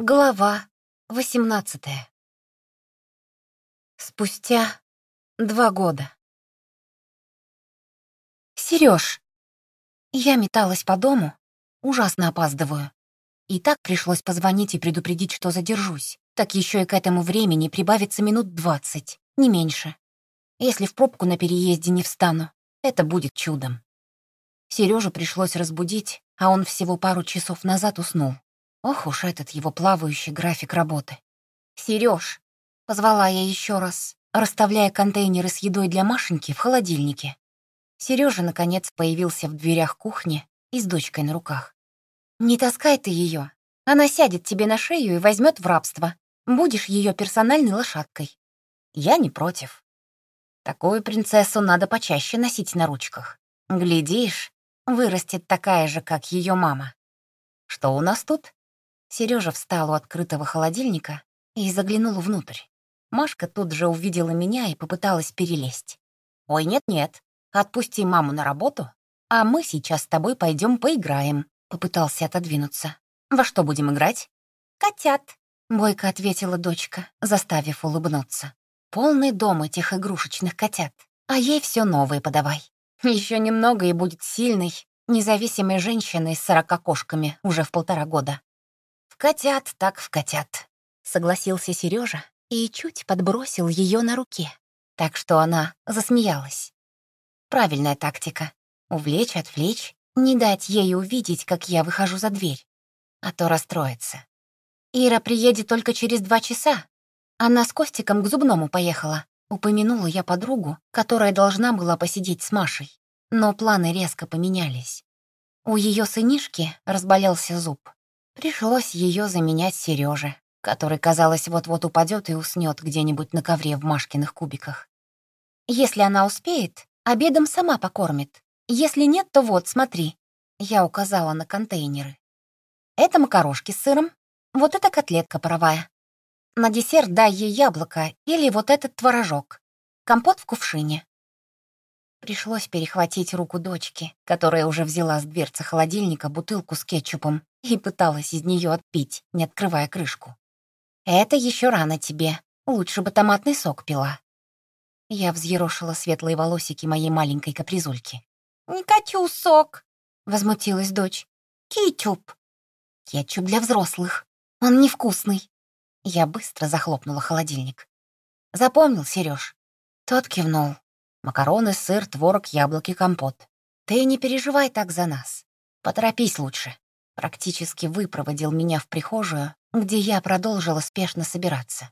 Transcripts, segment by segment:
Глава 18 Спустя два года. Серёж, я металась по дому, ужасно опаздываю. И так пришлось позвонить и предупредить, что задержусь. Так еще и к этому времени прибавится минут двадцать, не меньше. Если в пробку на переезде не встану, это будет чудом. Сережу пришлось разбудить, а он всего пару часов назад уснул. Ох уж этот его плавающий график работы. Сереж, позвала я еще раз, расставляя контейнеры с едой для Машеньки в холодильнике. Сережа наконец появился в дверях кухни и с дочкой на руках. «Не таскай ты ее. Она сядет тебе на шею и возьмет в рабство. Будешь ее персональной лошадкой». Я не против. Такую принцессу надо почаще носить на ручках. Глядишь, вырастет такая же, как ее мама. Что у нас тут? Сережа встал у открытого холодильника и заглянул внутрь. Машка тут же увидела меня и попыталась перелезть. «Ой, нет-нет, отпусти маму на работу, а мы сейчас с тобой пойдем поиграем», — попытался отодвинуться. «Во что будем играть?» «Котят», — бойко ответила дочка, заставив улыбнуться. «Полный дом этих игрушечных котят, а ей все новые подавай. Еще немного и будет сильной, независимой женщиной с сорока кошками уже в полтора года котят так в котят», — согласился Сережа и чуть подбросил ее на руке, так что она засмеялась. Правильная тактика — увлечь, отвлечь, не дать ей увидеть, как я выхожу за дверь, а то расстроится. Ира приедет только через два часа. Она с Костиком к зубному поехала. Упомянула я подругу, которая должна была посидеть с Машей. Но планы резко поменялись. У ее сынишки разболелся зуб. Пришлось ее заменять Сереже, который, казалось, вот-вот упадет и уснет где-нибудь на ковре в Машкиных кубиках. Если она успеет, обедом сама покормит. Если нет, то вот, смотри. Я указала на контейнеры. Это макарошки с сыром, вот это котлетка паровая. На десерт дай ей яблоко или вот этот творожок. Компот в кувшине. Пришлось перехватить руку дочки, которая уже взяла с дверцы холодильника бутылку с кетчупом и пыталась из нее отпить, не открывая крышку. «Это еще рано тебе. Лучше бы томатный сок пила». Я взъерошила светлые волосики моей маленькой капризульки. «Не хочу сок!» — возмутилась дочь. «Кетчуп!» «Кетчуп для взрослых. Он невкусный». Я быстро захлопнула холодильник. «Запомнил, Сереж?» Тот кивнул. Макароны, сыр, творог, яблоки, компот. Ты не переживай так за нас. Поторопись лучше практически выпроводил меня в прихожую, где я продолжила спешно собираться.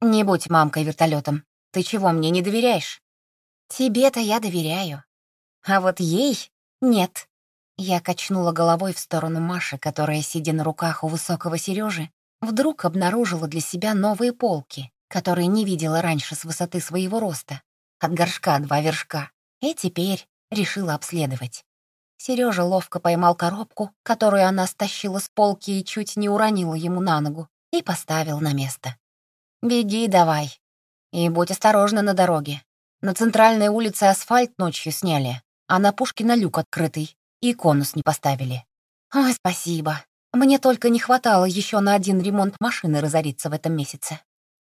«Не будь мамкой вертолетом. Ты чего, мне не доверяешь?» «Тебе-то я доверяю. А вот ей нет». Я качнула головой в сторону Маши, которая, сидя на руках у высокого Сережи, вдруг обнаружила для себя новые полки, которые не видела раньше с высоты своего роста. От горшка два вершка. И теперь решила обследовать. Сережа ловко поймал коробку, которую она стащила с полки и чуть не уронила ему на ногу, и поставил на место. «Беги давай. И будь осторожна на дороге. На центральной улице асфальт ночью сняли, а на Пушкина люк открытый, и конус не поставили. Ой, спасибо. Мне только не хватало еще на один ремонт машины разориться в этом месяце.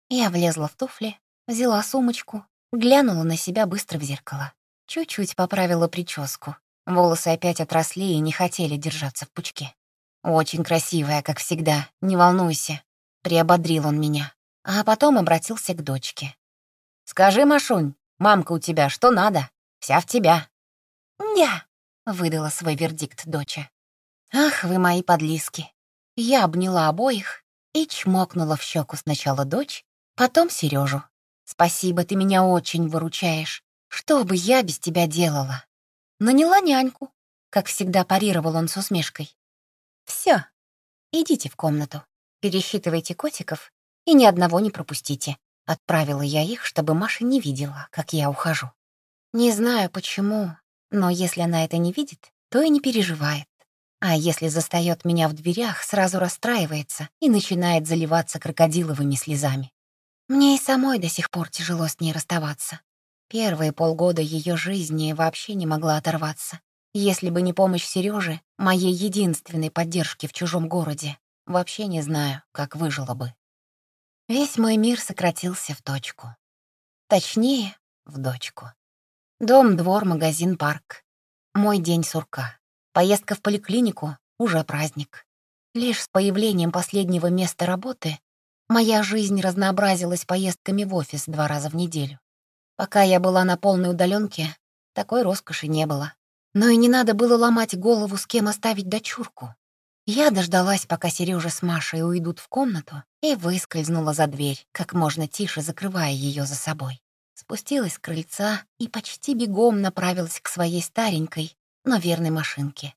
Я влезла в туфли, взяла сумочку, глянула на себя быстро в зеркало. Чуть-чуть поправила прическу, Волосы опять отросли и не хотели держаться в пучке. «Очень красивая, как всегда, не волнуйся», — приободрил он меня, а потом обратился к дочке. «Скажи, Машунь, мамка у тебя что надо? Вся в тебя». «Я», — выдала свой вердикт доча. «Ах, вы мои подлиски». Я обняла обоих и чмокнула в щеку сначала дочь, потом Сережу. «Спасибо, ты меня очень выручаешь. Что бы я без тебя делала?» Наняла няньку, как всегда парировал он с усмешкой. Все, идите в комнату, пересчитывайте котиков и ни одного не пропустите. Отправила я их, чтобы Маша не видела, как я ухожу. Не знаю почему, но если она это не видит, то и не переживает. А если застаёт меня в дверях, сразу расстраивается и начинает заливаться крокодиловыми слезами. Мне и самой до сих пор тяжело с ней расставаться. Первые полгода ее жизни вообще не могла оторваться. Если бы не помощь Сережи, моей единственной поддержки в чужом городе, вообще не знаю, как выжила бы. Весь мой мир сократился в точку. Точнее, в дочку. Дом, двор, магазин, парк. Мой день сурка. Поездка в поликлинику — уже праздник. Лишь с появлением последнего места работы моя жизнь разнообразилась поездками в офис два раза в неделю. Пока я была на полной удаленке, такой роскоши не было. Но и не надо было ломать голову, с кем оставить дочурку. Я дождалась, пока Сережа с Машей уйдут в комнату, и выскользнула за дверь, как можно тише закрывая ее за собой. Спустилась с крыльца и почти бегом направилась к своей старенькой, но верной машинке.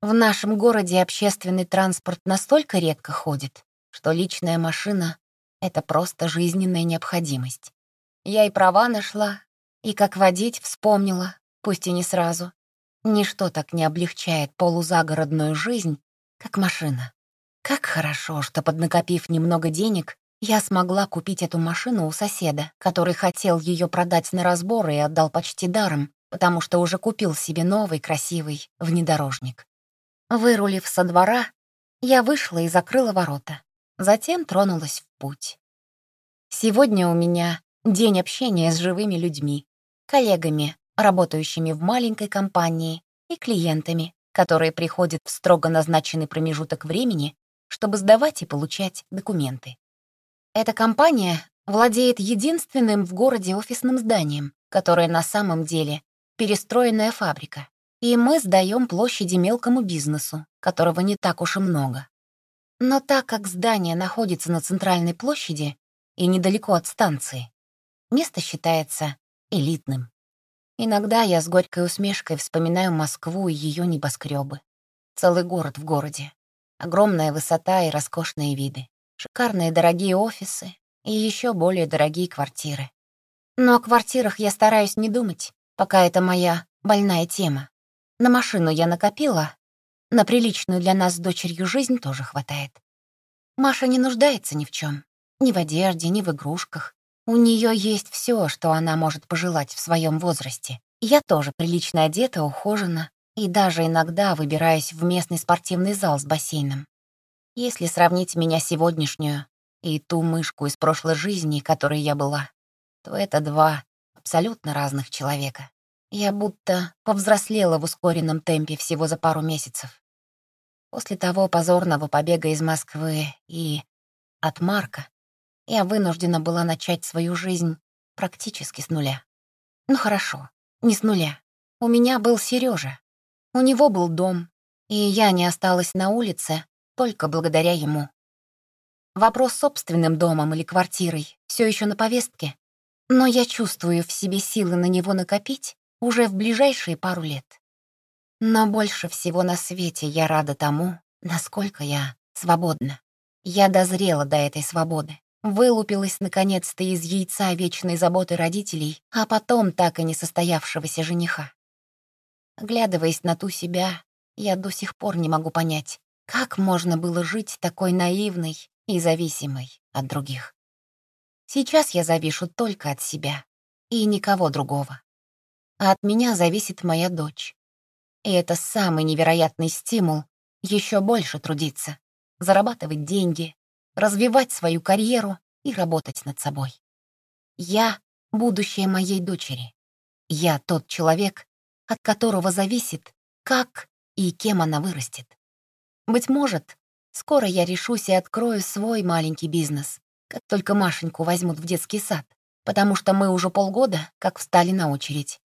В нашем городе общественный транспорт настолько редко ходит, что личная машина — это просто жизненная необходимость. Я и права нашла, и как водить вспомнила, пусть и не сразу. Ничто так не облегчает полузагородную жизнь, как машина. Как хорошо, что, поднакопив немного денег, я смогла купить эту машину у соседа, который хотел ее продать на разбор и отдал почти даром, потому что уже купил себе новый красивый внедорожник. Вырулив со двора, я вышла и закрыла ворота. Затем тронулась в путь. Сегодня у меня день общения с живыми людьми, коллегами, работающими в маленькой компании, и клиентами, которые приходят в строго назначенный промежуток времени, чтобы сдавать и получать документы. Эта компания владеет единственным в городе офисным зданием, которое на самом деле перестроенная фабрика. И мы сдаем площади мелкому бизнесу, которого не так уж и много. Но так как здание находится на центральной площади и недалеко от станции, место считается элитным. Иногда я с горькой усмешкой вспоминаю Москву и ее небоскребы. Целый город в городе. Огромная высота и роскошные виды. Шикарные дорогие офисы и еще более дорогие квартиры. Но о квартирах я стараюсь не думать, пока это моя больная тема. На машину я накопила, на приличную для нас с дочерью жизнь тоже хватает. Маша не нуждается ни в чем, ни в одежде, ни в игрушках. У нее есть все, что она может пожелать в своем возрасте. Я тоже прилично одета, ухожена и даже иногда выбираюсь в местный спортивный зал с бассейном. Если сравнить меня сегодняшнюю и ту мышку из прошлой жизни, которой я была, то это два абсолютно разных человека. Я будто повзрослела в ускоренном темпе всего за пару месяцев. После того позорного побега из Москвы и от Марка я вынуждена была начать свою жизнь практически с нуля. Ну хорошо, не с нуля. У меня был Сережа. У него был дом, и я не осталась на улице, только благодаря ему. Вопрос с собственным домом или квартирой все еще на повестке, но я чувствую в себе силы на него накопить уже в ближайшие пару лет. Но больше всего на свете я рада тому, насколько я свободна. Я дозрела до этой свободы, вылупилась наконец-то из яйца вечной заботы родителей, а потом так и не состоявшегося жениха. Оглядываясь на ту себя, я до сих пор не могу понять, как можно было жить такой наивной и зависимой от других? Сейчас я завишу только от себя и никого другого. А от меня зависит моя дочь. И это самый невероятный стимул еще больше трудиться, зарабатывать деньги, развивать свою карьеру и работать над собой. Я — будущее моей дочери. Я тот человек, от которого зависит, как и кем она вырастет. Быть может, скоро я решусь и открою свой маленький бизнес, как только Машеньку возьмут в детский сад, потому что мы уже полгода как встали на очередь.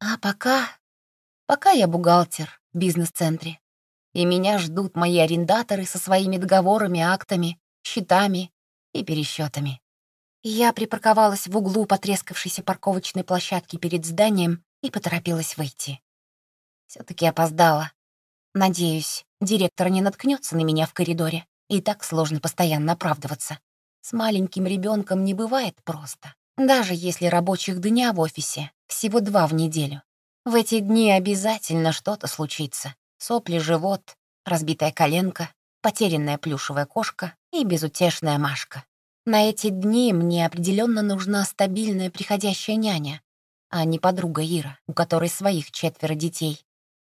А пока... Пока я бухгалтер в бизнес-центре, и меня ждут мои арендаторы со своими договорами, актами, счетами и пересчетами. Я припарковалась в углу потрескавшейся парковочной площадки перед зданием и поторопилась выйти. все таки опоздала. Надеюсь, директор не наткнется на меня в коридоре. И так сложно постоянно оправдываться. С маленьким ребенком не бывает просто. Даже если рабочих дня в офисе всего два в неделю. В эти дни обязательно что-то случится. Сопли, живот, разбитая коленка, потерянная плюшевая кошка и безутешная Машка. На эти дни мне определенно нужна стабильная приходящая няня, а не подруга Ира, у которой своих четверо детей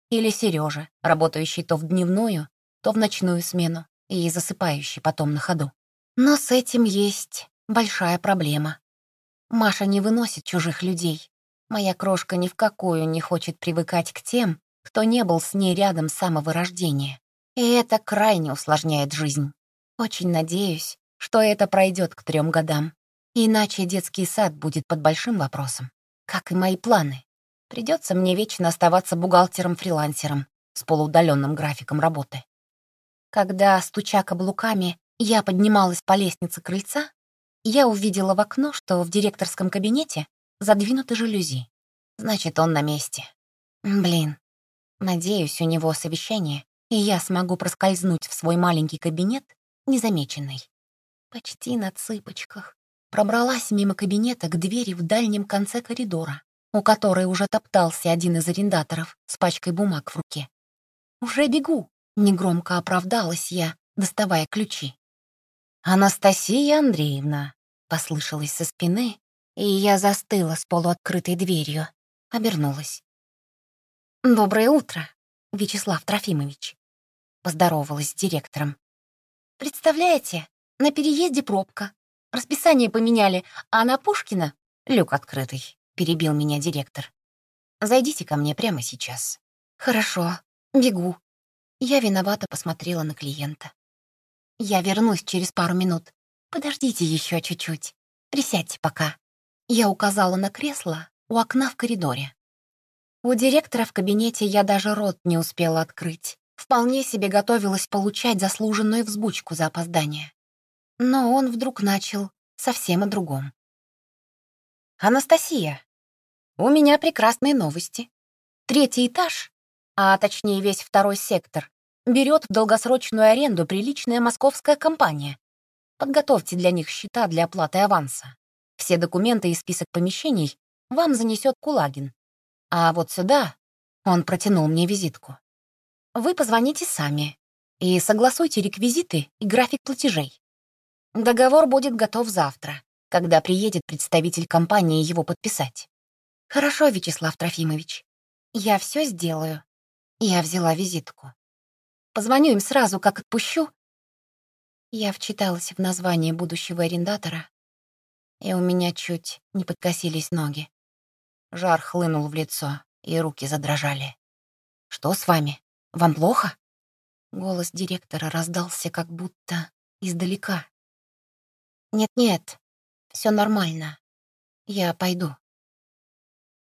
или Сережа, работающий то в дневную, то в ночную смену, и засыпающий потом на ходу. Но с этим есть большая проблема. Маша не выносит чужих людей. Моя крошка ни в какую не хочет привыкать к тем, кто не был с ней рядом с самого рождения. И это крайне усложняет жизнь. Очень надеюсь, что это пройдет к трем годам. Иначе детский сад будет под большим вопросом. Как и мои планы. Придется мне вечно оставаться бухгалтером-фрилансером с полуудаленным графиком работы. Когда, стуча каблуками, я поднималась по лестнице крыльца, я увидела в окно, что в директорском кабинете задвинуты жалюзи. Значит, он на месте. Блин. Надеюсь, у него совещание, и я смогу проскользнуть в свой маленький кабинет незамеченной. Почти на цыпочках пробралась мимо кабинета к двери в дальнем конце коридора, у которой уже топтался один из арендаторов с пачкой бумаг в руке. «Уже бегу!» — негромко оправдалась я, доставая ключи. «Анастасия Андреевна!» — послышалось со спины, и я застыла с полуоткрытой дверью. Обернулась. «Доброе утро, Вячеслав Трофимович!» — поздоровалась с директором. «Представляете, на переезде пробка. Расписание поменяли, а на Пушкина — люк открытый», — перебил меня директор. «Зайдите ко мне прямо сейчас». «Хорошо, бегу». Я виновато посмотрела на клиента. «Я вернусь через пару минут. Подождите еще чуть-чуть. Присядьте пока». Я указала на кресло у окна в коридоре. У директора в кабинете я даже рот не успела открыть. Вполне себе готовилась получать заслуженную взбучку за опоздание. Но он вдруг начал совсем о другом. «Анастасия, у меня прекрасные новости. Третий этаж, а точнее весь второй сектор, берет в долгосрочную аренду приличная московская компания. Подготовьте для них счета для оплаты аванса. Все документы и список помещений вам занесет Кулагин. А вот сюда он протянул мне визитку. Вы позвоните сами и согласуйте реквизиты и график платежей. Договор будет готов завтра, когда приедет представитель компании его подписать. Хорошо, Вячеслав Трофимович. Я все сделаю. Я взяла визитку. Позвоню им сразу, как отпущу. Я вчиталась в название будущего арендатора, и у меня чуть не подкосились ноги. Жар хлынул в лицо, и руки задрожали. «Что с вами? Вам плохо?» Голос директора раздался как будто издалека. «Нет-нет, все нормально. Я пойду».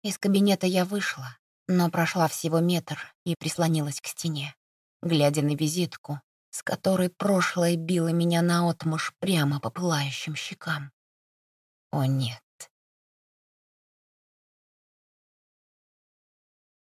Из кабинета я вышла, но прошла всего метр и прислонилась к стене, глядя на визитку, с которой прошлое било меня наотмашь прямо по пылающим щекам. О нет,